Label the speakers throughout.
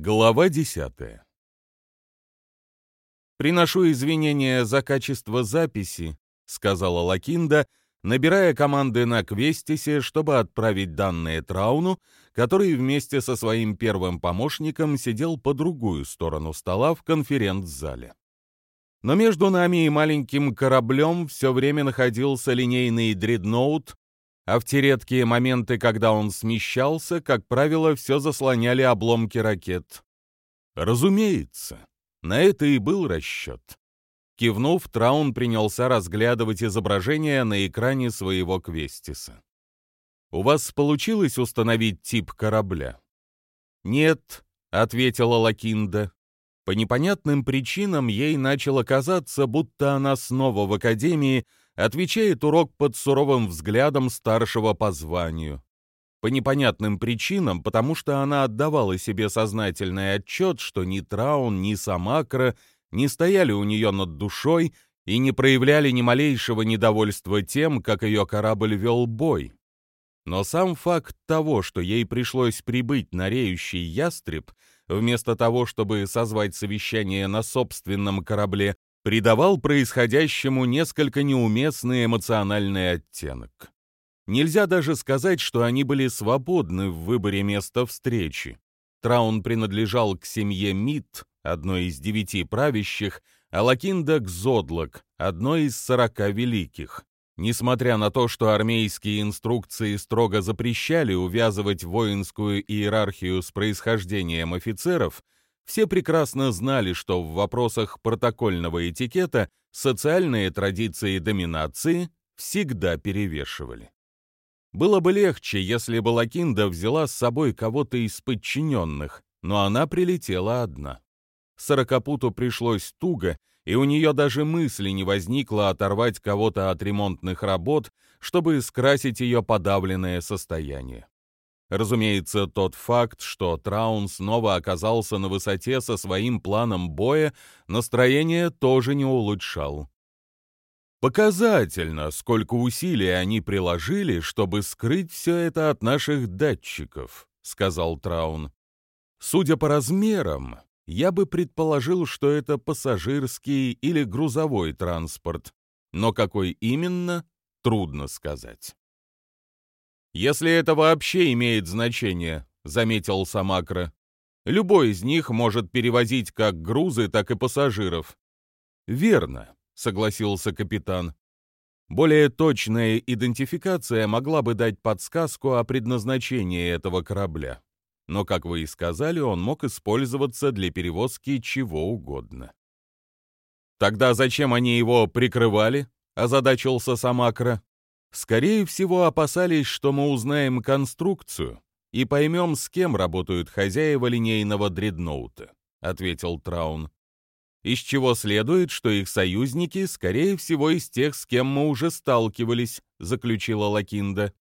Speaker 1: Глава десятая. «Приношу извинения за качество записи», — сказала Лакинда, набирая команды на Квестисе, чтобы отправить данные Трауну, который вместе со своим первым помощником сидел по другую сторону стола в конференц-зале. Но между нами и маленьким кораблем все время находился линейный дредноут, а в те редкие моменты, когда он смещался, как правило, все заслоняли обломки ракет. Разумеется, на это и был расчет. Кивнув, Траун принялся разглядывать изображение на экране своего Квестиса. «У вас получилось установить тип корабля?» «Нет», — ответила Лакинда. По непонятным причинам ей начало казаться, будто она снова в Академии отвечает урок под суровым взглядом старшего по званию. По непонятным причинам, потому что она отдавала себе сознательный отчет, что ни Траун, ни Самакра не стояли у нее над душой и не проявляли ни малейшего недовольства тем, как ее корабль вел бой. Но сам факт того, что ей пришлось прибыть на реющий ястреб, вместо того, чтобы созвать совещание на собственном корабле, придавал происходящему несколько неуместный эмоциональный оттенок. Нельзя даже сказать, что они были свободны в выборе места встречи. Траун принадлежал к семье Мид, одной из девяти правящих, а Лакинда к Зодлок, одной из сорока великих. Несмотря на то, что армейские инструкции строго запрещали увязывать воинскую иерархию с происхождением офицеров, все прекрасно знали, что в вопросах протокольного этикета социальные традиции доминации всегда перевешивали. Было бы легче, если бы Лакинда взяла с собой кого-то из подчиненных, но она прилетела одна. Сорокопуту пришлось туго, и у нее даже мысли не возникло оторвать кого-то от ремонтных работ, чтобы скрасить ее подавленное состояние. Разумеется, тот факт, что Траун снова оказался на высоте со своим планом боя, настроение тоже не улучшал. Показательно, сколько усилий они приложили, чтобы скрыть все это от наших датчиков, сказал Траун. Судя по размерам, я бы предположил, что это пассажирский или грузовой транспорт, но какой именно, трудно сказать. «Если это вообще имеет значение», — заметил Самакра. «Любой из них может перевозить как грузы, так и пассажиров». «Верно», — согласился капитан. Более точная идентификация могла бы дать подсказку о предназначении этого корабля. Но, как вы и сказали, он мог использоваться для перевозки чего угодно. «Тогда зачем они его прикрывали?» — озадачился Самакра. Скорее всего, опасались, что мы узнаем конструкцию и поймем, с кем работают хозяева линейного дредноута», — ответил Траун. «Из чего следует, что их союзники, скорее всего, из тех, с кем мы уже сталкивались», — заключила Лакинда.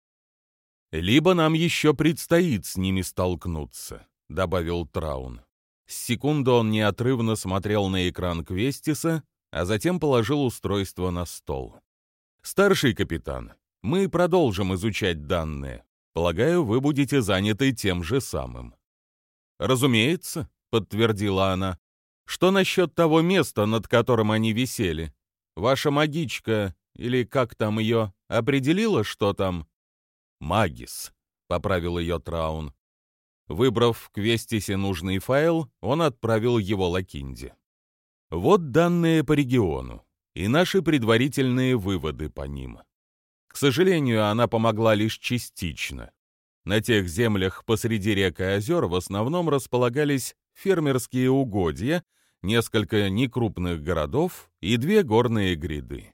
Speaker 1: «Либо нам еще предстоит с ними столкнуться», — добавил Траун. Секунду он неотрывно смотрел на экран Квестиса, а затем положил устройство на стол. «Старший капитан, мы продолжим изучать данные. Полагаю, вы будете заняты тем же самым». «Разумеется», — подтвердила она. «Что насчет того места, над которым они висели? Ваша магичка, или как там ее, определила, что там?» «Магис», — поправил ее Траун. Выбрав в Квестисе нужный файл, он отправил его Лакинде. «Вот данные по региону и наши предварительные выводы по ним. К сожалению, она помогла лишь частично. На тех землях посреди рек и озер в основном располагались фермерские угодья, несколько некрупных городов и две горные гряды.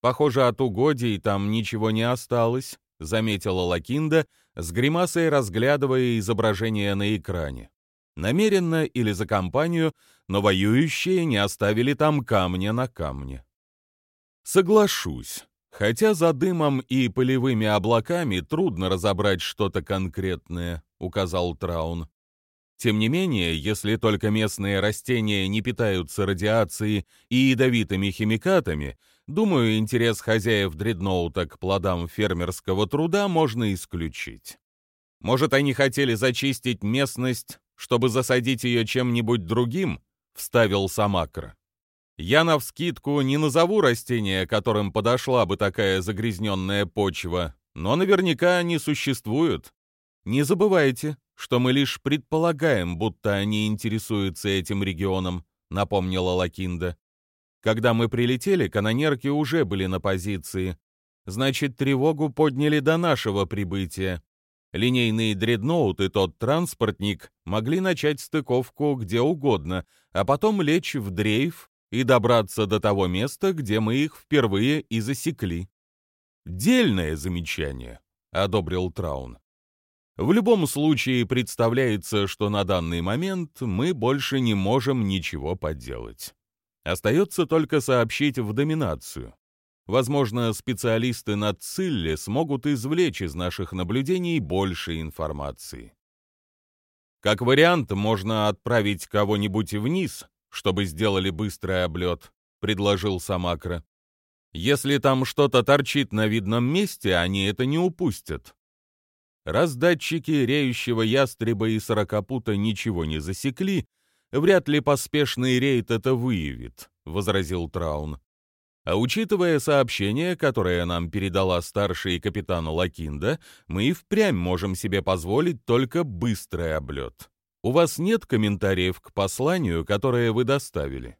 Speaker 1: Похоже, от угодий там ничего не осталось, заметила Лакинда, с гримасой разглядывая изображение на экране. Намеренно или за компанию, но воюющие не оставили там камня на камне. Соглашусь, хотя за дымом и полевыми облаками трудно разобрать что-то конкретное, указал Траун. Тем не менее, если только местные растения не питаются радиацией и ядовитыми химикатами, думаю, интерес хозяев дредноута к плодам фермерского труда можно исключить. Может, они хотели зачистить местность чтобы засадить ее чем-нибудь другим?» — вставил Самакра. «Я навскидку не назову растения, которым подошла бы такая загрязненная почва, но наверняка они существуют. Не забывайте, что мы лишь предполагаем, будто они интересуются этим регионом», — напомнила Лакинда. «Когда мы прилетели, канонерки уже были на позиции. Значит, тревогу подняли до нашего прибытия. Линейный дредноут и тот транспортник могли начать стыковку где угодно, а потом лечь в дрейф и добраться до того места, где мы их впервые и засекли. «Дельное замечание», — одобрил Траун. «В любом случае представляется, что на данный момент мы больше не можем ничего поделать. Остается только сообщить в доминацию. Возможно, специалисты на Цилле смогут извлечь из наших наблюдений больше информации. Как вариант, можно отправить кого-нибудь вниз, чтобы сделали быстрый облет, предложил Самакра. Если там что-то торчит на видном месте, они это не упустят. Раз датчики реющего ястреба и сорокопута ничего не засекли, вряд ли поспешный рейд это выявит, возразил Траун. А учитывая сообщение, которое нам передала старший капитан Лакинда, мы и впрямь можем себе позволить только быстрый облет. У вас нет комментариев к посланию, которое вы доставили?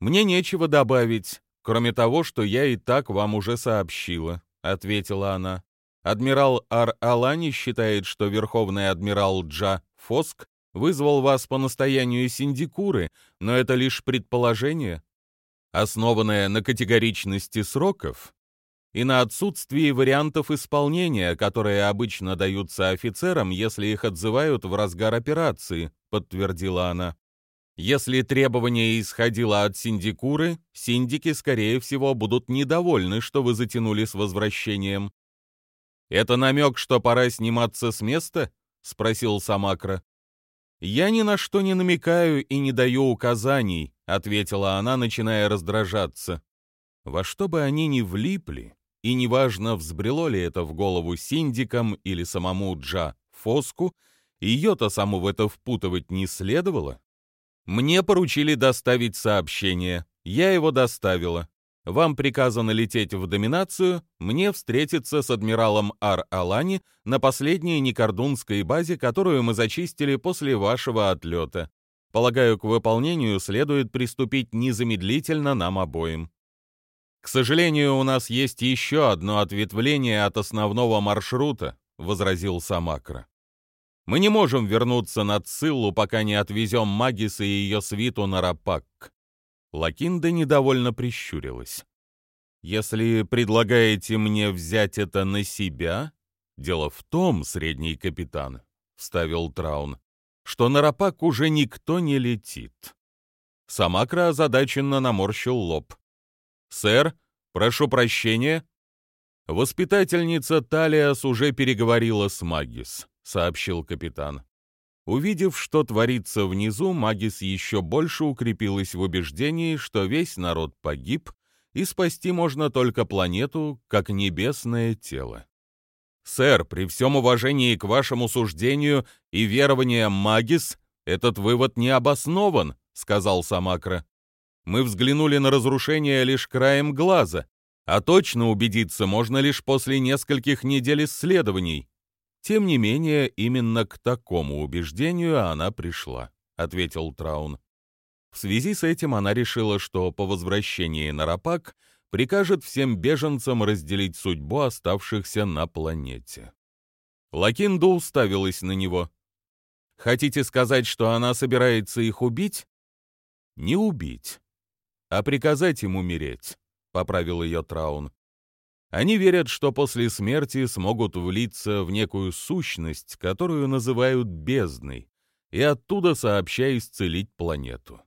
Speaker 1: Мне нечего добавить, кроме того, что я и так вам уже сообщила, ответила она. Адмирал Ар-Алани считает, что верховный адмирал Джа Фоск вызвал вас по настоянию Синдикуры, но это лишь предположение основанная на категоричности сроков и на отсутствии вариантов исполнения, которые обычно даются офицерам, если их отзывают в разгар операции, подтвердила она. Если требование исходило от синдикуры, синдики, скорее всего, будут недовольны, что вы затянули с возвращением. «Это намек, что пора сниматься с места?» — спросил Самакра. «Я ни на что не намекаю и не даю указаний», — ответила она, начиная раздражаться. Во что бы они ни влипли, и неважно, взбрело ли это в голову синдикам или самому Джа Фоску, ее-то саму в это впутывать не следовало. Мне поручили доставить сообщение. Я его доставила. Вам приказано лететь в доминацию, мне встретиться с адмиралом Ар-Алани на последней Никордунской базе, которую мы зачистили после вашего отлета. Полагаю, к выполнению следует приступить незамедлительно нам обоим. К сожалению, у нас есть еще одно ответвление от основного маршрута, возразил Самакра. Мы не можем вернуться на Циллу, пока не отвезем Магиса и ее свиту на Рапак. Лакинда недовольно прищурилась. «Если предлагаете мне взять это на себя...» «Дело в том, средний капитан», — вставил Траун, «что на Рапак уже никто не летит». Самакра озадаченно наморщил лоб. «Сэр, прошу прощения». «Воспитательница Талиас уже переговорила с Магис», — сообщил капитан. Увидев, что творится внизу, Магис еще больше укрепилась в убеждении, что весь народ погиб, и спасти можно только планету, как небесное тело. «Сэр, при всем уважении к вашему суждению и верованиям Магис, этот вывод не обоснован», — сказал Самакра. «Мы взглянули на разрушение лишь краем глаза, а точно убедиться можно лишь после нескольких недель исследований. Тем не менее, именно к такому убеждению она пришла, ответил Траун. В связи с этим она решила, что по возвращении на Рапак прикажет всем беженцам разделить судьбу оставшихся на планете. Лакинда уставилась на него. «Хотите сказать, что она собирается их убить?» «Не убить, а приказать им умереть», — поправил ее Траун. Они верят, что после смерти смогут влиться в некую сущность, которую называют бездной, и оттуда сообща исцелить планету.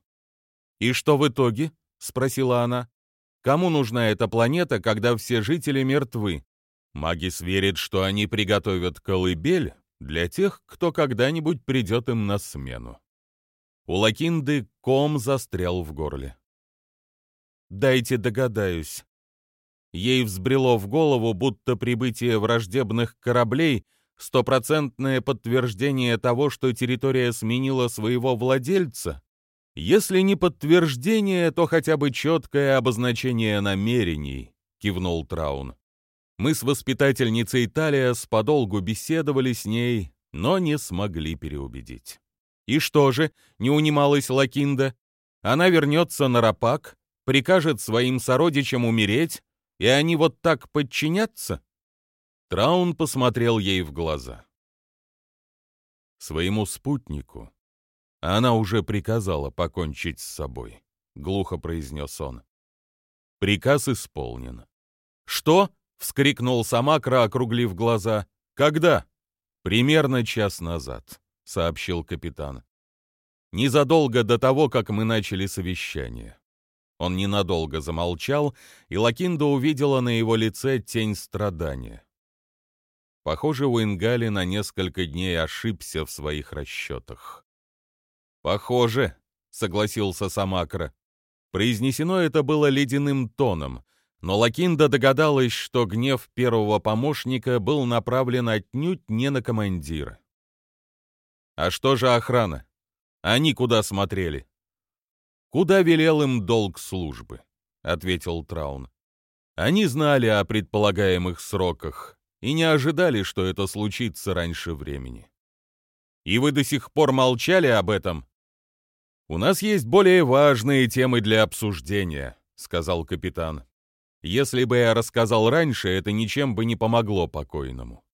Speaker 1: «И что в итоге?» — спросила она. «Кому нужна эта планета, когда все жители мертвы?» Магис верит, что они приготовят колыбель для тех, кто когда-нибудь придет им на смену. У Лакинды ком застрял в горле. «Дайте догадаюсь», Ей взбрело в голову, будто прибытие враждебных кораблей Стопроцентное подтверждение того, что территория сменила своего владельца? Если не подтверждение, то хотя бы четкое обозначение намерений, кивнул Траун. Мы с воспитательницей Талиас подолгу беседовали с ней, но не смогли переубедить. И что же, не унималась Лакинда? Она вернется на Рапак, прикажет своим сородичам умереть, и они вот так подчинятся? Траун посмотрел ей в глаза. Своему спутнику она уже приказала покончить с собой, глухо произнес он. Приказ исполнен. Что? вскрикнул Самакра, округлив глаза. Когда? Примерно час назад, сообщил капитан. Незадолго до того, как мы начали совещание. Он ненадолго замолчал, и Лакинда увидела на его лице тень страдания. Похоже, Уингали на несколько дней ошибся в своих расчетах. «Похоже», — согласился Самакра. Произнесено это было ледяным тоном, но Лакинда догадалась, что гнев первого помощника был направлен отнюдь не на командира. «А что же охрана? Они куда смотрели?» «Куда велел им долг службы?» — ответил Траун. «Они знали о предполагаемых сроках, и не ожидали, что это случится раньше времени. И вы до сих пор молчали об этом? У нас есть более важные темы для обсуждения, сказал капитан. Если бы я рассказал раньше, это ничем бы не помогло покойному.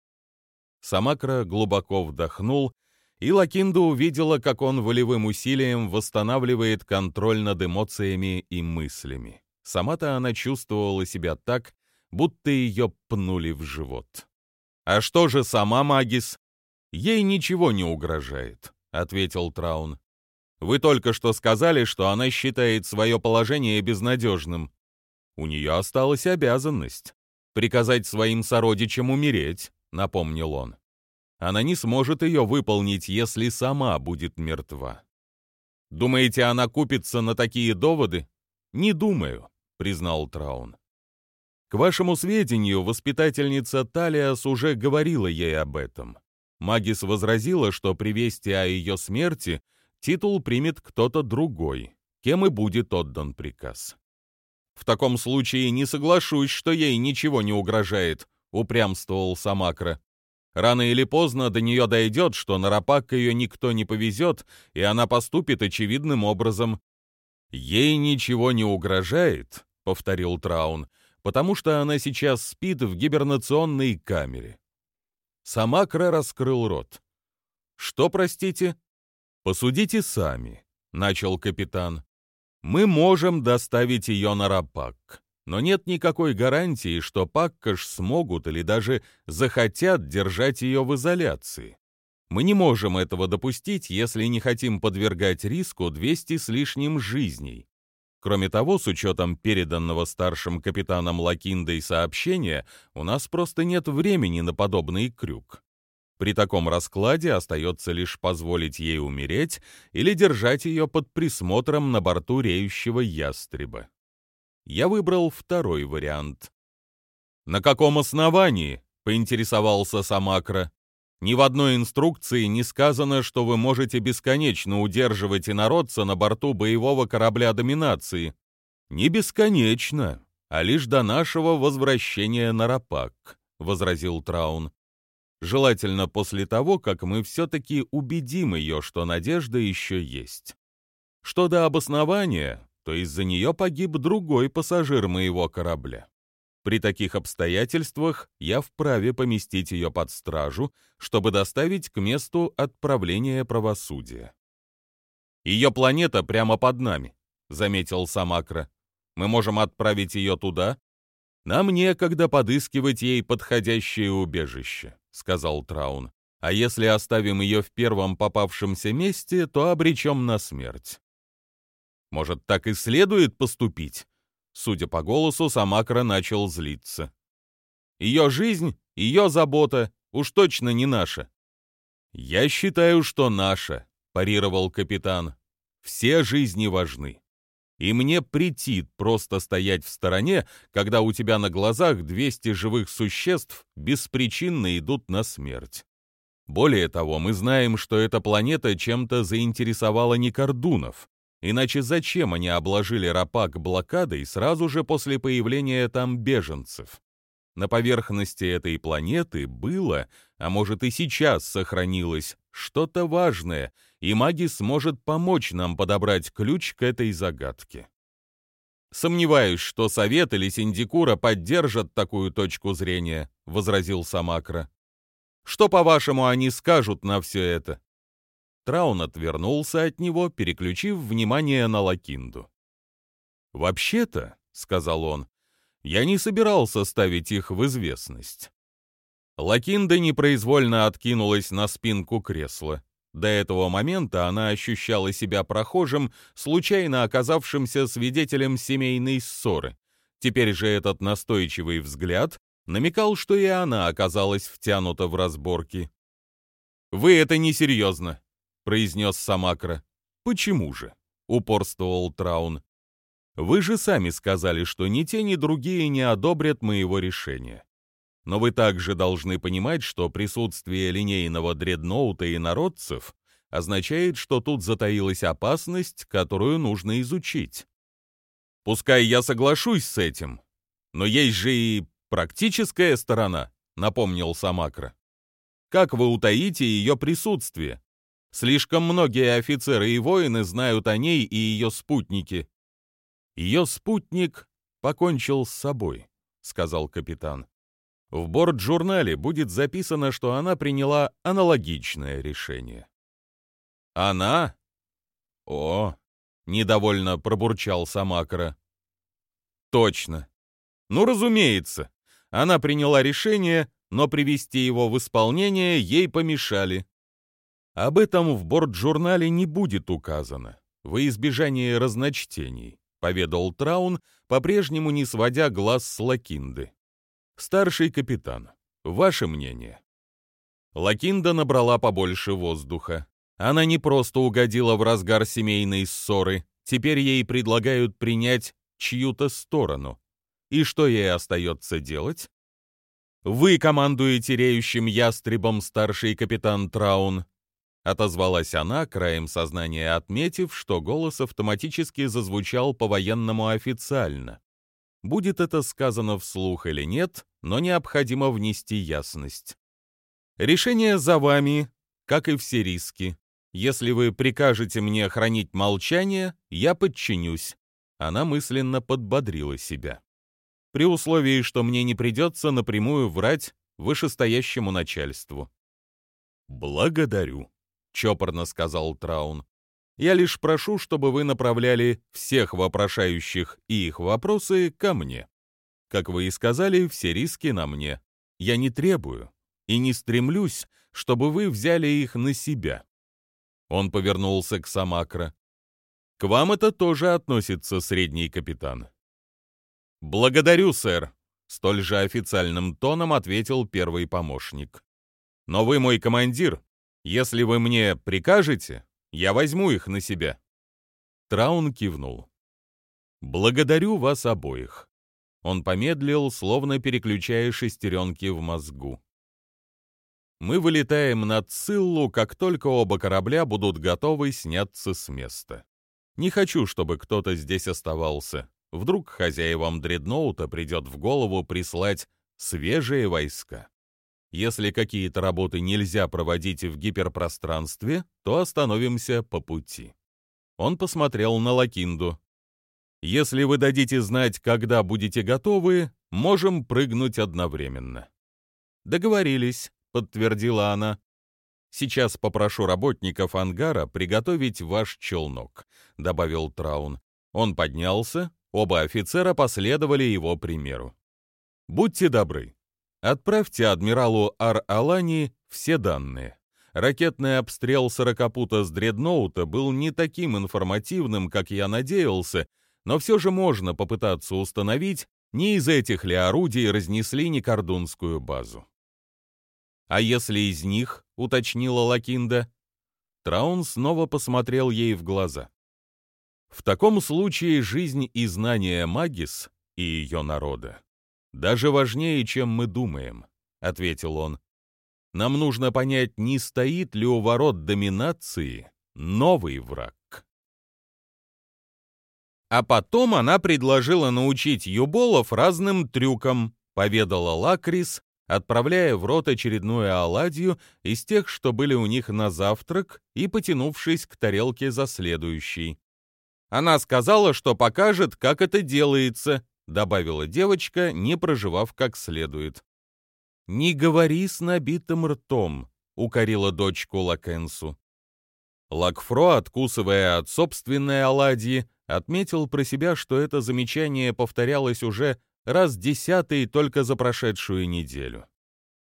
Speaker 1: Самакра глубоко вдохнул, и Лакинда увидела, как он волевым усилием восстанавливает контроль над эмоциями и мыслями. Сама-то она чувствовала себя так, будто ее пнули в живот. «А что же сама Магис?» «Ей ничего не угрожает», — ответил Траун. «Вы только что сказали, что она считает свое положение безнадежным. У нее осталась обязанность — приказать своим сородичам умереть», — напомнил он. «Она не сможет ее выполнить, если сама будет мертва». «Думаете, она купится на такие доводы?» «Не думаю», — признал Траун. К вашему сведению, воспитательница Талиас уже говорила ей об этом. Магис возразила, что при вести о ее смерти титул примет кто-то другой, кем и будет отдан приказ. «В таком случае не соглашусь, что ей ничего не угрожает», — упрямствовал Самакра. «Рано или поздно до нее дойдет, что на Рапак ее никто не повезет, и она поступит очевидным образом». «Ей ничего не угрожает», — повторил Траун, — потому что она сейчас спит в гибернационной камере. Сама Кра раскрыл рот. «Что, простите?» «Посудите сами», — начал капитан. «Мы можем доставить ее на Рапак, но нет никакой гарантии, что Паккаш смогут или даже захотят держать ее в изоляции. Мы не можем этого допустить, если не хотим подвергать риску 200 с лишним жизней. Кроме того, с учетом переданного старшим капитаном Лакиндой сообщения, у нас просто нет времени на подобный крюк. При таком раскладе остается лишь позволить ей умереть или держать ее под присмотром на борту реющего ястреба. Я выбрал второй вариант. «На каком основании?» — поинтересовался Самакра. Ни в одной инструкции не сказано, что вы можете бесконечно удерживать инородца на борту боевого корабля доминации. Не бесконечно, а лишь до нашего возвращения на Рапак, возразил Траун. Желательно после того, как мы все-таки убедим ее, что надежда еще есть. Что до обоснования, то из-за нее погиб другой пассажир моего корабля. При таких обстоятельствах я вправе поместить ее под стражу, чтобы доставить к месту отправления правосудия. «Ее планета прямо под нами», — заметил Самакра. «Мы можем отправить ее туда?» «Нам некогда подыскивать ей подходящее убежище», — сказал Траун. «А если оставим ее в первом попавшемся месте, то обречем на смерть». «Может, так и следует поступить?» Судя по голосу, Самакра начал злиться. «Ее жизнь, ее забота, уж точно не наша». «Я считаю, что наша», — парировал капитан. «Все жизни важны. И мне претит просто стоять в стороне, когда у тебя на глазах 200 живых существ беспричинно идут на смерть. Более того, мы знаем, что эта планета чем-то заинтересовала Никордунов. Иначе зачем они обложили Рапак блокадой сразу же после появления там беженцев? На поверхности этой планеты было, а может и сейчас сохранилось, что-то важное, и маги сможет помочь нам подобрать ключ к этой загадке. «Сомневаюсь, что Совет или Синдикура поддержат такую точку зрения», — возразил Самакра. «Что, по-вашему, они скажут на все это?» Траун отвернулся от него, переключив внимание на Лакинду. «Вообще-то», — сказал он, — «я не собирался ставить их в известность». Лакинда непроизвольно откинулась на спинку кресла. До этого момента она ощущала себя прохожим, случайно оказавшимся свидетелем семейной ссоры. Теперь же этот настойчивый взгляд намекал, что и она оказалась втянута в разборки. «Вы это несерьезно», — произнес Самакра. «Почему же?» — упорствовал Траун. «Вы же сами сказали, что ни те, ни другие не одобрят моего решения. Но вы также должны понимать, что присутствие линейного дредноута и народцев означает, что тут затаилась опасность, которую нужно изучить. Пускай я соглашусь с этим, но есть же и практическая сторона, напомнил Самакра. Как вы утаите ее присутствие? Слишком многие офицеры и воины знают о ней и ее спутнике. Ее спутник покончил с собой, сказал капитан. В борт-журнале будет записано, что она приняла аналогичное решение. Она? О, недовольно пробурчал Самакра. Точно. Ну, разумеется. Она приняла решение, но привести его в исполнение ей помешали. Об этом в борт-журнале не будет указано, во избежание разночтений, поведал Траун, по-прежнему не сводя глаз с Лакинды. Старший капитан, ваше мнение?» Лакинда набрала побольше воздуха. Она не просто угодила в разгар семейной ссоры, теперь ей предлагают принять чью-то сторону. И что ей остается делать? «Вы командуете реющим ястребом, старший капитан Траун», — отозвалась она, краем сознания отметив, что голос автоматически зазвучал по-военному официально. Будет это сказано вслух или нет, но необходимо внести ясность. Решение за вами, как и все риски. Если вы прикажете мне хранить молчание, я подчинюсь. Она мысленно подбодрила себя. При условии, что мне не придется напрямую врать вышестоящему начальству. «Благодарю», — чопорно сказал Траун. Я лишь прошу, чтобы вы направляли всех вопрошающих и их вопросы ко мне. Как вы и сказали, все риски на мне. Я не требую и не стремлюсь, чтобы вы взяли их на себя. Он повернулся к Самакра. К вам это тоже относится, средний капитан. Благодарю, сэр, столь же официальным тоном ответил первый помощник. Но вы мой командир. Если вы мне прикажете, я возьму их на себя». Траун кивнул. «Благодарю вас обоих». Он помедлил, словно переключая шестеренки в мозгу. «Мы вылетаем на Циллу, как только оба корабля будут готовы сняться с места. Не хочу, чтобы кто-то здесь оставался. Вдруг хозяевам дредноута придет в голову прислать свежие войска. Если какие-то работы нельзя проводить в гиперпространстве, то остановимся по пути. Он посмотрел на Лакинду. Если вы дадите знать, когда будете готовы, можем прыгнуть одновременно. Договорились, подтвердила она. Сейчас попрошу работников ангара приготовить ваш челнок, добавил Траун. Он поднялся, оба офицера последовали его примеру. Будьте добры, Отправьте адмиралу Ар-Алани все данные. Ракетный обстрел сорокопута с дредноута был не таким информативным, как я надеялся, но все же можно попытаться установить, не из этих ли орудий разнесли Никордунскую базу. «А если из них?» — уточнила Лакинда. Траун снова посмотрел ей в глаза. «В таком случае жизнь и знания Магис и ее народа даже важнее, чем мы думаем», — ответил он. Нам нужно понять, не стоит ли у ворот доминации новый враг. А потом она предложила научить юболов разным трюкам, поведала Лакрис, отправляя в рот очередную оладью из тех, что были у них на завтрак, и потянувшись к тарелке за следующей. Она сказала, что покажет, как это делается, добавила девочка, не проживав как следует. «Не говори с набитым ртом», — укорила дочку Лакенсу. Лакфро, откусывая от собственной оладьи, отметил про себя, что это замечание повторялось уже раз десятый только за прошедшую неделю.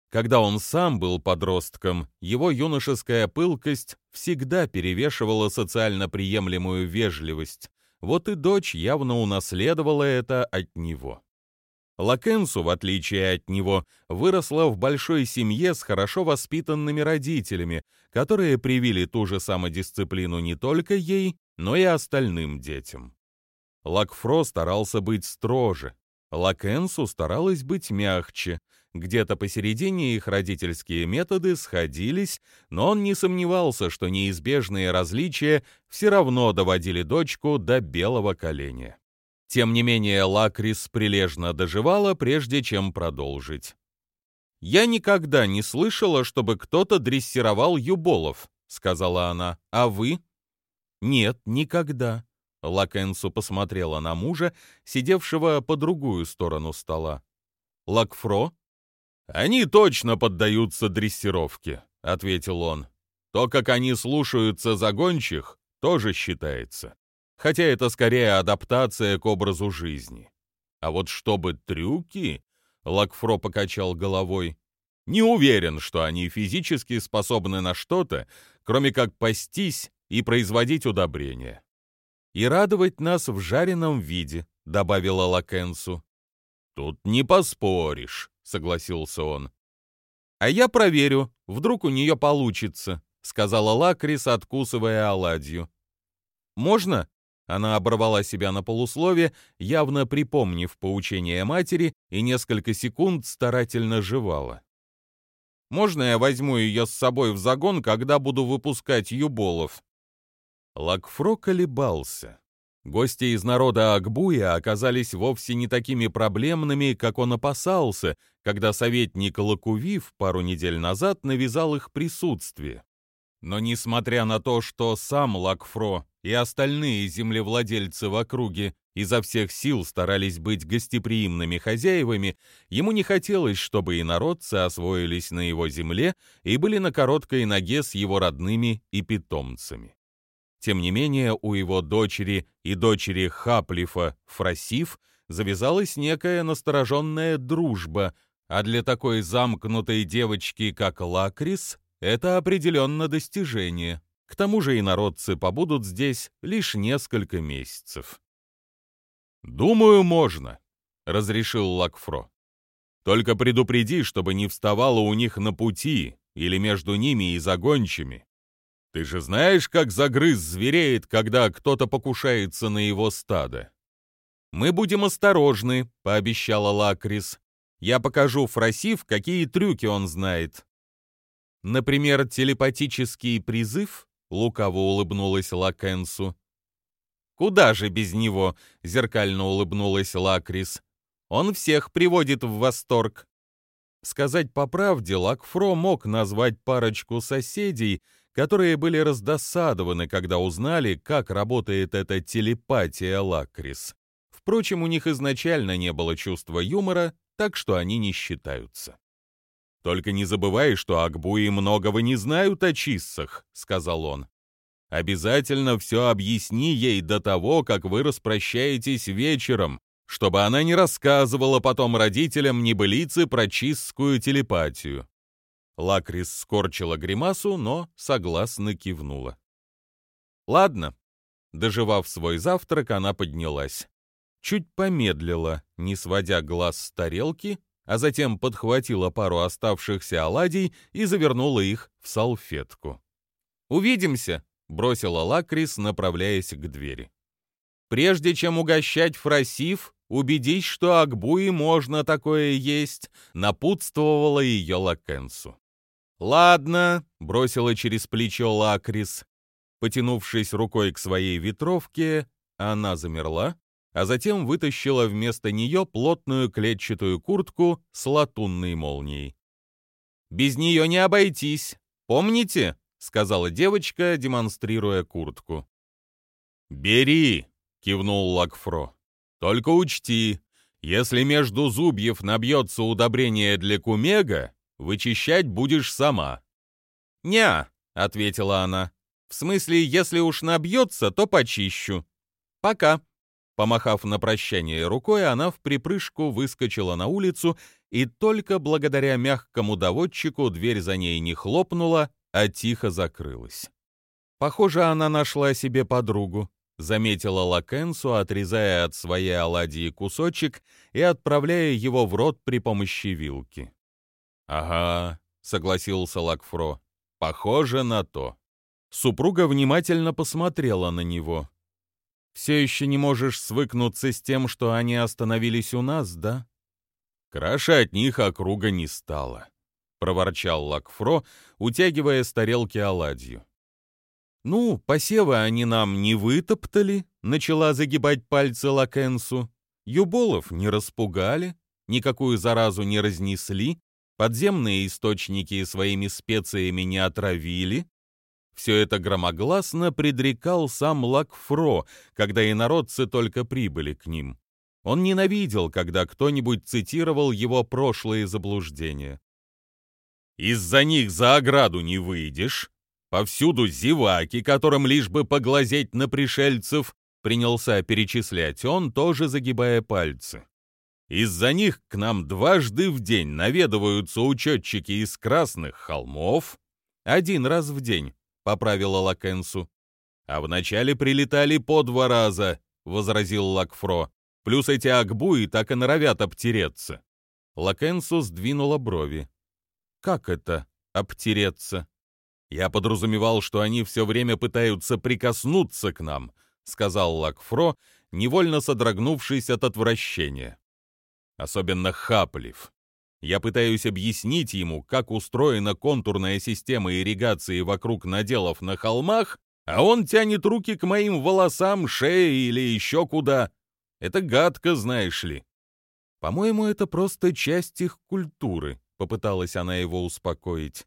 Speaker 1: Когда он сам был подростком, его юношеская пылкость всегда перевешивала социально приемлемую вежливость, вот и дочь явно унаследовала это от него. Лакенсу, в отличие от него, выросла в большой семье с хорошо воспитанными родителями, которые привили ту же самодисциплину не только ей, но и остальным детям. Лакфро старался быть строже, Лакенсу старалась быть мягче. Где-то посередине их родительские методы сходились, но он не сомневался, что неизбежные различия все равно доводили дочку до белого коленя. Тем не менее, Лакрис прилежно доживала, прежде чем продолжить. «Я никогда не слышала, чтобы кто-то дрессировал юболов», — сказала она. «А вы?» «Нет, никогда». Лакенсу посмотрела на мужа, сидевшего по другую сторону стола. «Лакфро?» «Они точно поддаются дрессировке», — ответил он. «То, как они слушаются загончих, тоже считается. Хотя это скорее адаптация к образу жизни. А вот чтобы трюки...» — Лакфро покачал головой. «Не уверен, что они физически способны на что-то, кроме как пастись и производить удобрения. «И радовать нас в жареном виде», — добавила Лакенсу. «Тут не поспоришь», — согласился он. «А я проверю, вдруг у нее получится», — сказала Лакрис, откусывая оладью. «Можно?» — она оборвала себя на полуслове, явно припомнив поучение матери, и несколько секунд старательно жевала. «Можно я возьму ее с собой в загон, когда буду выпускать юболов?» Лакфро колебался. Гости из народа Акбуя оказались вовсе не такими проблемными, как он опасался, когда советник Лакувив пару недель назад навязал их присутствие. Но несмотря на то, что сам Лакфро и остальные землевладельцы в округе изо всех сил старались быть гостеприимными хозяевами, ему не хотелось, чтобы инородцы освоились на его земле и были на короткой ноге с его родными и питомцами. Тем не менее, у его дочери и дочери Хаплифа Фросиф завязалась некая настороженная дружба, а для такой замкнутой девочки, как Лакрис, это определенно достижение. К тому же инородцы побудут здесь лишь несколько месяцев. «Думаю, можно», — разрешил Лакфро. «Только предупреди, чтобы не вставало у них на пути или между ними и загончими. Ты же знаешь, как загрыз звереет, когда кто-то покушается на его стадо. Мы будем осторожны, пообещала Лакрис. Я покажу Фросив, какие трюки он знает. Например, телепатический призыв, лукаво улыбнулась Лакенсу. Куда же без него, зеркально улыбнулась Лакрис. Он всех приводит в восторг. Сказать по правде, Лакфро мог назвать парочку соседей, которые были раздосадованы, когда узнали, как работает эта телепатия Лакрис. Впрочем, у них изначально не было чувства юмора, так что они не считаются. «Только не забывай, что Акбуи многого не знают о чиссах», — сказал он. «Обязательно все объясни ей до того, как вы распрощаетесь вечером, чтобы она не рассказывала потом родителям небылицы про чистскую телепатию. Лакрис скорчила гримасу, но согласно кивнула. «Ладно». Доживав свой завтрак, она поднялась. Чуть помедлила, не сводя глаз с тарелки, а затем подхватила пару оставшихся оладий и завернула их в салфетку. «Увидимся», — бросила Лакрис, направляясь к двери. «Прежде чем угощать фросив, убедись, что Акбуи можно такое есть», — напутствовала ее Лакенсу. «Ладно», — бросила через плечо Лакрис. Потянувшись рукой к своей ветровке, она замерла, а затем вытащила вместо нее плотную клетчатую куртку с латунной молнией. «Без нее не обойтись, помните?» — сказала девочка, демонстрируя куртку. «Бери!» — кивнул Лакфро. «Только учти, если между зубьев набьется удобрение для кумега, вычищать будешь сама».
Speaker 2: «Не», — ответила она. «В смысле, если уж набьется, то почищу. Пока». Помахав на прощание рукой, она в припрыжку выскочила на улицу, и только благодаря мягкому доводчику дверь за ней не хлопнула, а тихо закрылась. Похоже, она нашла себе подругу, заметила Лакенсу, отрезая от своей оладьи кусочек и отправляя его в рот при помощи вилки.
Speaker 1: «Ага», — согласился Лакфро, — «похоже на то». Супруга внимательно посмотрела на него.
Speaker 2: «Все еще не можешь свыкнуться с тем, что они остановились у нас, да?»
Speaker 1: «Краше от них округа не стало», — проворчал Лакфро, утягивая с тарелки оладью.
Speaker 2: «Ну, посевы они нам не вытоптали», — начала загибать пальцы Лакенсу. «Юболов не распугали, никакую заразу не разнесли, подземные источники своими специями не отравили». Все это громогласно предрекал сам Лакфро, когда инородцы только прибыли к ним. Он ненавидел, когда кто-нибудь цитировал его прошлые заблуждения.
Speaker 1: «Из-за них за ограду не выйдешь», Повсюду зеваки, которым лишь бы поглазеть на пришельцев, принялся перечислять он, тоже загибая пальцы. Из-за них к нам дважды в день наведываются учетчики из Красных холмов. Один раз в день, — поправила Лакенсу. А вначале прилетали по два раза, — возразил Лакфро. Плюс эти акбуи так и норовят обтереться. Лакенсу сдвинула брови. «Как это обтереться?» Я подразумевал, что они все время пытаются прикоснуться к нам, сказал Лакфро, невольно содрогнувшись от отвращения. Особенно Хаплив. Я пытаюсь объяснить ему, как устроена контурная система ирригации вокруг наделов на холмах, а он тянет руки к моим волосам, шее или еще куда. Это гадко, знаешь ли. По-моему, это просто часть их культуры, попыталась она его успокоить.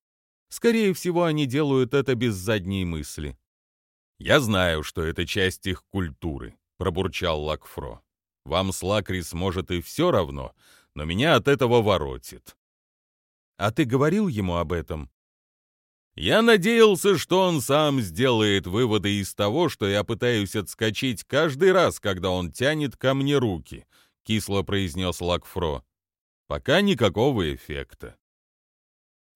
Speaker 1: Скорее всего, они делают это без задней мысли. «Я знаю, что это часть их культуры», — пробурчал Лакфро. «Вам с Лакрис, может, и все равно, но меня от этого воротит».
Speaker 2: «А ты говорил ему об этом?»
Speaker 1: «Я надеялся, что он сам сделает выводы из того, что я пытаюсь отскочить каждый раз, когда он тянет ко мне руки», — кисло произнес Лакфро. «Пока никакого эффекта».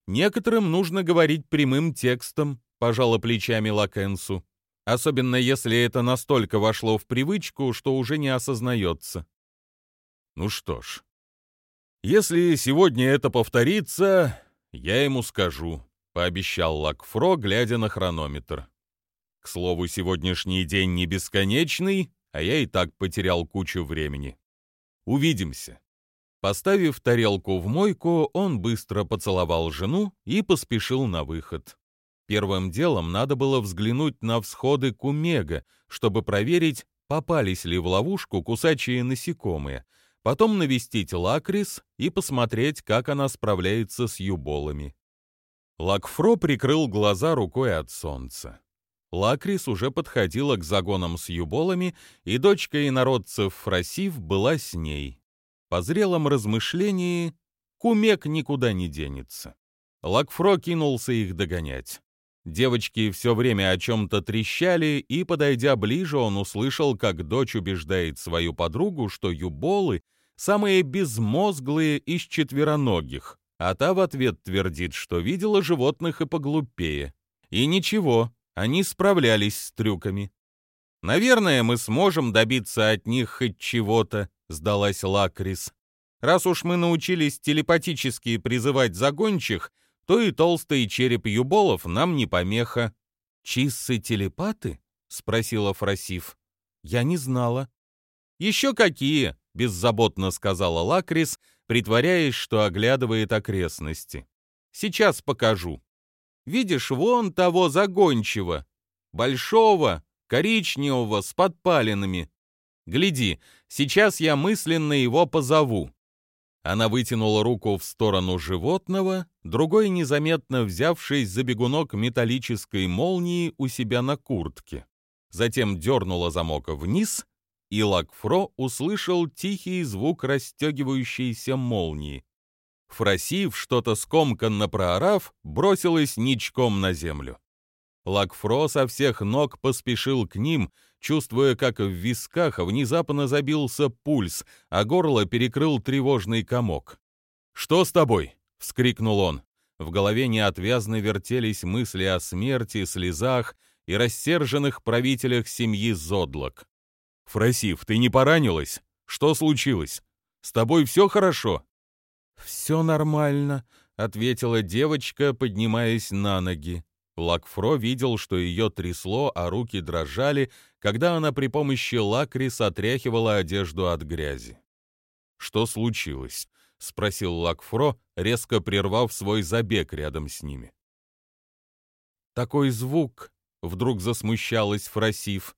Speaker 2: Некоторым нужно говорить прямым текстом, пожала плечами Лакенсу, особенно если это настолько вошло в привычку, что уже не осознается.
Speaker 1: Ну что ж, если сегодня это повторится, я ему скажу, пообещал Лакфро, глядя на хронометр. К слову, сегодняшний день не бесконечный, а я и так потерял кучу времени. Увидимся. Поставив тарелку в мойку, он быстро поцеловал жену и поспешил на выход. Первым делом надо было взглянуть на всходы Кумега, чтобы проверить, попались ли в ловушку кусачие насекомые, потом навестить Лакрис и посмотреть, как она справляется с юболами. Лакфро прикрыл глаза рукой от солнца. Лакрис уже подходила к загонам с юболами, и дочка инородцев Фросив была с ней. По зрелом размышлении кумек никуда не денется. Лакфро кинулся их догонять. Девочки все время о чем-то трещали, и, подойдя ближе, он услышал, как дочь убеждает свою подругу, что юболы — самые безмозглые из четвероногих, а та в ответ твердит, что видела животных и поглупее. И ничего, они справлялись с трюками. «Наверное, мы сможем добиться от них хоть чего-то», — сдалась Лакрис. «Раз уж мы научились телепатически призывать загончих, то и толстый череп юболов нам не помеха».
Speaker 2: «Чиссы-телепаты?» — спросила Фросив. «Я не знала».
Speaker 1: «Еще какие?» — беззаботно сказала Лакрис, притворяясь, что оглядывает окрестности.
Speaker 2: Сейчас покажу. Видишь, вон того загончего, большого, коричневого, с подпалинами. Гляди, сейчас я мысленно его позову. Она вытянула руку в сторону животного, другой незаметно взявшись за бегунок металлической молнии у себя на куртке. Затем дернула замок вниз, и Лакфро услышал тихий звук расстегивающейся молнии. Фросив, что-то скомканно проорав, бросилась ничком на землю. Лакфро со всех ног поспешил к ним, чувствуя, как в висках внезапно забился пульс, а горло перекрыл тревожный комок. «Что с тобой?» — вскрикнул он. В голове неотвязно вертелись мысли о смерти, слезах и рассерженных правителях семьи Зодлок. «Фросив, ты не поранилась? Что случилось? С тобой все хорошо?»
Speaker 1: «Все нормально», — ответила девочка, поднимаясь на ноги. Лакфро видел, что ее трясло, а руки дрожали, когда она при помощи лакрис отряхивала одежду от грязи. «Что случилось?» — спросил Лакфро, резко прервав свой забег рядом с ними. «Такой звук!» — вдруг засмущалась Фросив.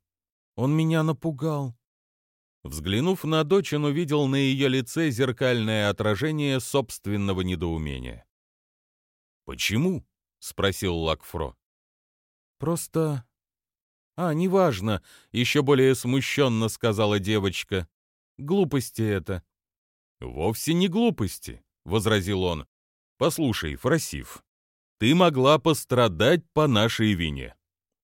Speaker 1: «Он меня напугал». Взглянув на дочь, он увидел на ее лице зеркальное отражение собственного недоумения. «Почему?» — спросил Лакфро. «Просто... А, неважно», — еще более смущенно сказала девочка. «Глупости это». «Вовсе не глупости», — возразил он. «Послушай, Фросив, ты могла пострадать по нашей вине.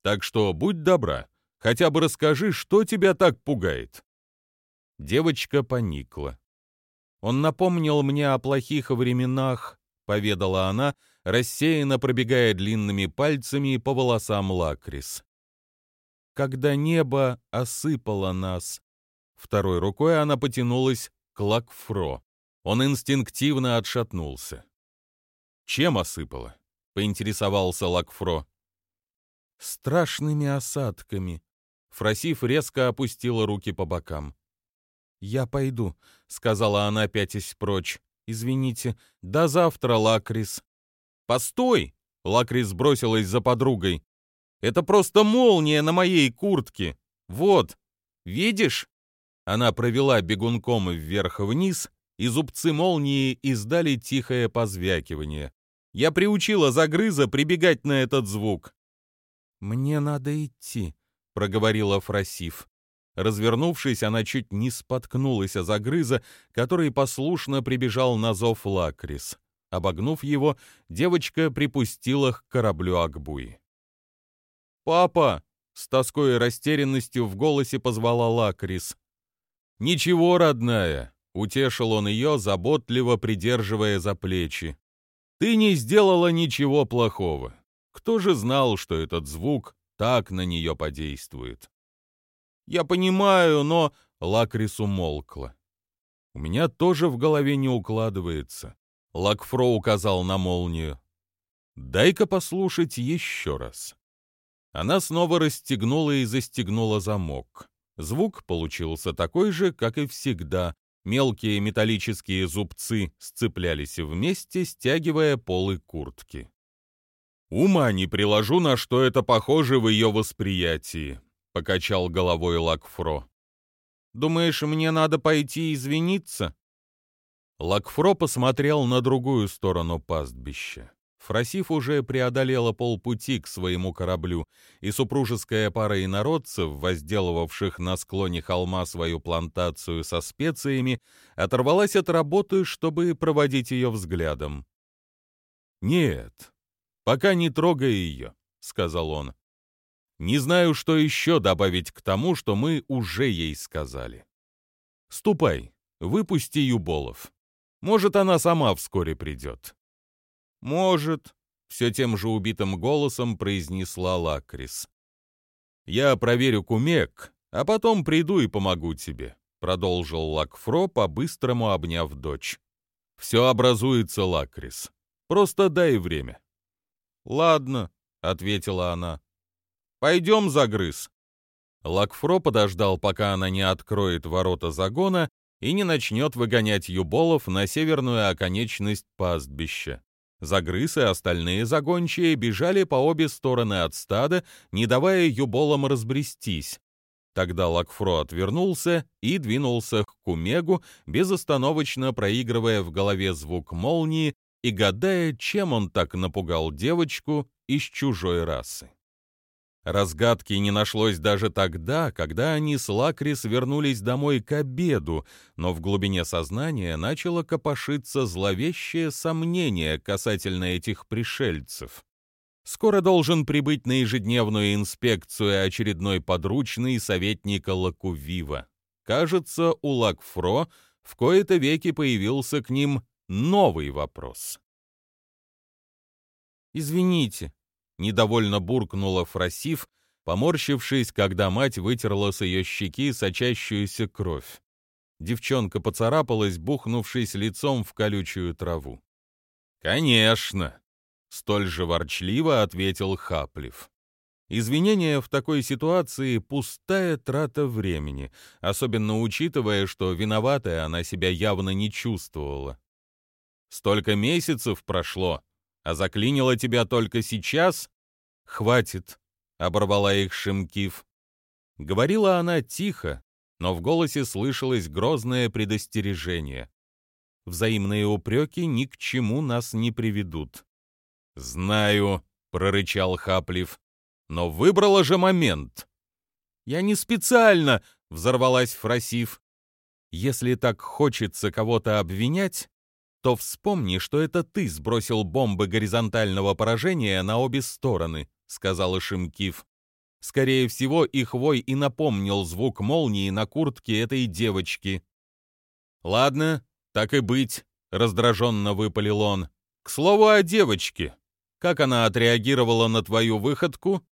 Speaker 1: Так что будь добра, хотя бы расскажи, что тебя так пугает». Девочка поникла. «Он напомнил мне о плохих временах», — поведала она, рассеянно пробегая длинными пальцами по волосам Лакрис. «Когда небо осыпало нас». Второй рукой она потянулась к Лакфро. Он инстинктивно отшатнулся. «Чем осыпало?» — поинтересовался Лакфро. «Страшными осадками». Фросив резко опустила руки по бокам. «Я пойду», — сказала она, пятясь прочь. «Извините. До завтра, Лакрис». «Постой!» — Лакрис бросилась за подругой. «Это просто молния на моей куртке. Вот, видишь?» Она провела бегунком вверх-вниз, и зубцы молнии издали тихое позвякивание. Я приучила загрыза прибегать на этот звук. «Мне надо идти», — проговорила Фросив. Развернувшись, она чуть не споткнулась о загрыза, который послушно прибежал на зов Лакрис. Обогнув его, девочка припустила к кораблю Акбуи. «Папа!» — с тоской и растерянностью в голосе позвала Лакрис. «Ничего, родная!» — утешил он ее, заботливо придерживая за плечи. «Ты не сделала ничего плохого. Кто же знал, что этот звук так на нее подействует?» «Я понимаю, но...» — Лакрис умолкла. «У меня тоже в голове не укладывается». Лакфро указал на молнию. «Дай-ка послушать еще раз». Она снова расстегнула и застегнула замок. Звук получился такой же, как и всегда. Мелкие металлические зубцы сцеплялись вместе, стягивая полы куртки. Ума не приложу, на что это похоже в ее восприятии покачал головой Лакфро. Думаешь, мне надо пойти извиниться? Лакфро посмотрел на другую сторону пастбища. Фросив уже преодолела полпути к своему кораблю, и супружеская пара инородцев, возделывавших на склоне холма свою плантацию со специями, оторвалась от работы, чтобы проводить ее взглядом. «Нет, пока не трогай ее», — сказал он. Не знаю, что еще добавить к тому, что мы уже ей сказали. Ступай, выпусти Юболов. Может, она сама вскоре придет. Может, все тем же убитым голосом произнесла Лакрис. Я проверю кумек, а потом приду и помогу тебе, продолжил Лакфро, по-быстрому обняв дочь. Все образуется, Лакрис. Просто дай время. Ладно, ответила она. Пойдем, загрыз». Лакфро подождал, пока она не откроет ворота загона и не начнет выгонять юболов на северную оконечность пастбища.
Speaker 2: Загрыз и остальные загончие бежали по обе стороны от стада, не давая юболам разбрестись. Тогда Лакфро отвернулся и двинулся к Кумегу, безостановочно проигрывая в голове звук молнии и гадая, чем он так напугал девочку из чужой расы. Разгадки не нашлось даже тогда, когда они с Лакрис вернулись домой к обеду, но в глубине сознания начало копошиться зловещее сомнение касательно этих пришельцев. Скоро должен прибыть на ежедневную инспекцию очередной подручный советника Лакувива. Кажется, у Лакфро в кои-то веки появился к ним новый вопрос.
Speaker 1: «Извините», — недовольно буркнула Фросив, поморщившись, когда мать вытерла с ее щеки сочащуюся кровь. Девчонка поцарапалась, бухнувшись лицом в колючую траву.
Speaker 2: «Конечно!» — столь же ворчливо ответил Хаплев.
Speaker 1: Извинения в такой ситуации — пустая трата времени, особенно учитывая, что виноватая она себя явно не чувствовала.
Speaker 2: «Столько месяцев прошло, а заклинило тебя только сейчас?»
Speaker 1: «Хватит», — оборвала их Шимкив. Говорила она тихо, но в голосе слышалось грозное предостережение. Взаимные упреки ни к чему нас не приведут.
Speaker 2: «Знаю», — прорычал Хаплев, — «но выбрала же момент».
Speaker 1: «Я не специально», — взорвалась Фросив. «Если так хочется кого-то обвинять, то вспомни, что это ты сбросил бомбы горизонтального поражения на обе стороны», — сказала Шимкив. Скорее всего, их вой и напомнил звук молнии на куртке этой девочки.
Speaker 2: «Ладно, так и быть», — раздраженно выпалил он. «К слову о девочке. Как она отреагировала на твою выходку?»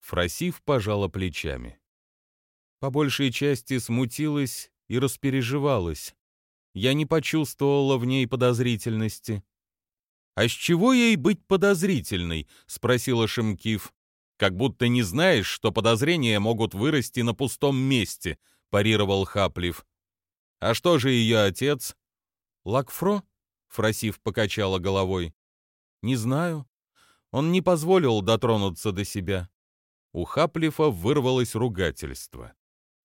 Speaker 1: Фросив пожала плечами. По большей части смутилась и распереживалась. Я не почувствовала в ней подозрительности. «А с чего ей быть подозрительной?» — спросила Шимкив. «Как будто не знаешь, что подозрения могут вырасти на пустом месте», — парировал Хаплив. «А что же ее отец?» «Лакфро?» — Фросив покачала головой. Не знаю. Он не позволил дотронуться до себя. У Хаплифа вырвалось ругательство.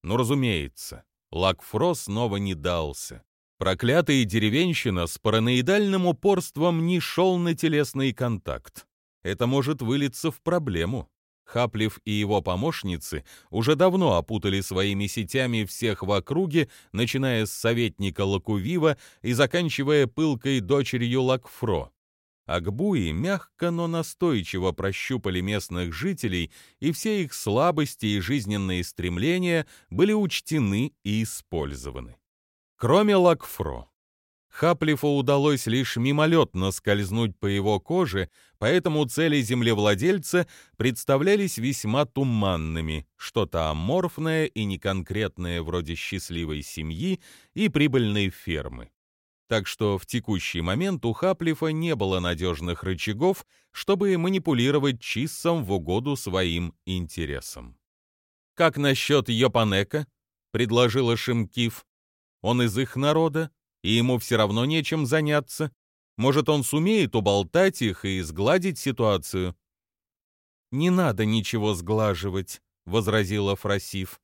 Speaker 1: Ну, разумеется, Лакфро снова не дался. Проклятый деревенщина с параноидальным упорством не шел на телесный контакт. Это может вылиться в проблему. Хаплев и его помощницы уже давно опутали своими сетями всех в округе, начиная с советника Лакувива и заканчивая пылкой дочерью Лакфро. Акбуи мягко, но настойчиво прощупали местных жителей, и все их слабости и жизненные стремления были учтены и использованы. Кроме Лакфро. Хаплифу удалось лишь мимолетно скользнуть по его коже, поэтому цели землевладельца представлялись весьма туманными, что-то аморфное и неконкретное вроде счастливой семьи и прибыльной фермы так что в текущий момент у Хаплифа не было надежных рычагов, чтобы манипулировать Чиссом в угоду своим интересам. «Как насчет Йопанека?» — предложила Шимкив. «Он из их народа, и ему все равно нечем заняться. Может, он сумеет уболтать их и сгладить ситуацию?» «Не надо ничего сглаживать», — возразила Фросив.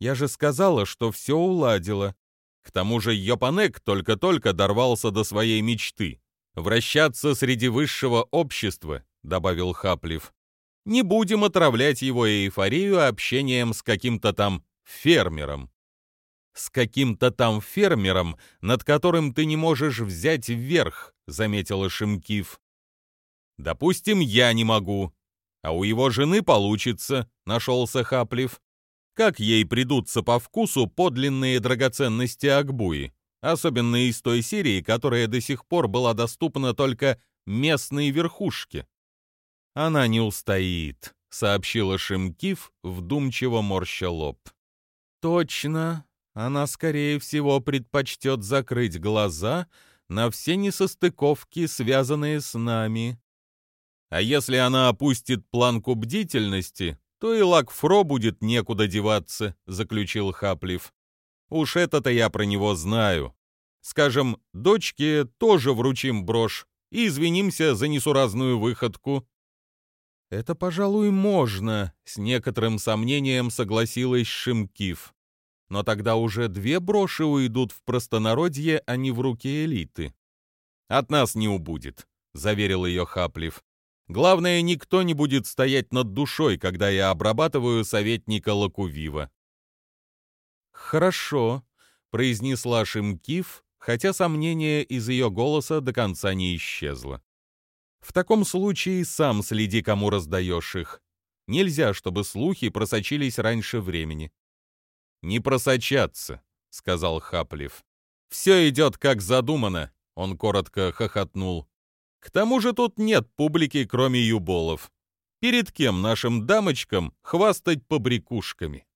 Speaker 1: «Я же сказала, что все уладила. К тому же Йопанек только-только дорвался до своей мечты — вращаться среди высшего общества, добавил Хаплив. Не будем отравлять его эйфорию общением с каким-то там фермером. С каким-то там фермером, над которым ты не можешь взять вверх, заметила Шимкив. Допустим, я не могу, а у его жены получится, нашелся Хаплив как ей придутся по вкусу подлинные драгоценности Акбуи, особенно из той серии, которая до сих пор была доступна только местной верхушке. «Она не устоит», — сообщила Шимкив, вдумчиво морща лоб. «Точно, она, скорее всего, предпочтет закрыть глаза на все несостыковки, связанные с нами. А если она опустит планку бдительности, то и Лакфро будет некуда деваться», — заключил Хаплив. «Уж это-то я про него знаю. Скажем, дочке тоже вручим брошь,
Speaker 2: и извинимся за несуразную выходку». «Это, пожалуй, можно», — с некоторым сомнением согласилась Шимкив. «Но тогда уже две броши уйдут в простонародье, а не в руки элиты». «От нас не убудет», — заверил ее Хаплив. «Главное, никто не будет стоять над душой, когда я обрабатываю советника Лакувива». «Хорошо», — произнесла Шимкив, хотя сомнение из ее голоса до конца не исчезло. В таком случае сам следи, кому раздаешь их. Нельзя, чтобы слухи просочились раньше времени. «Не просочатся», — сказал Хаплев. «Все идет как задумано», — он коротко хохотнул. «К тому же тут нет публики, кроме юболов. Перед кем нашим дамочкам хвастать побрякушками?»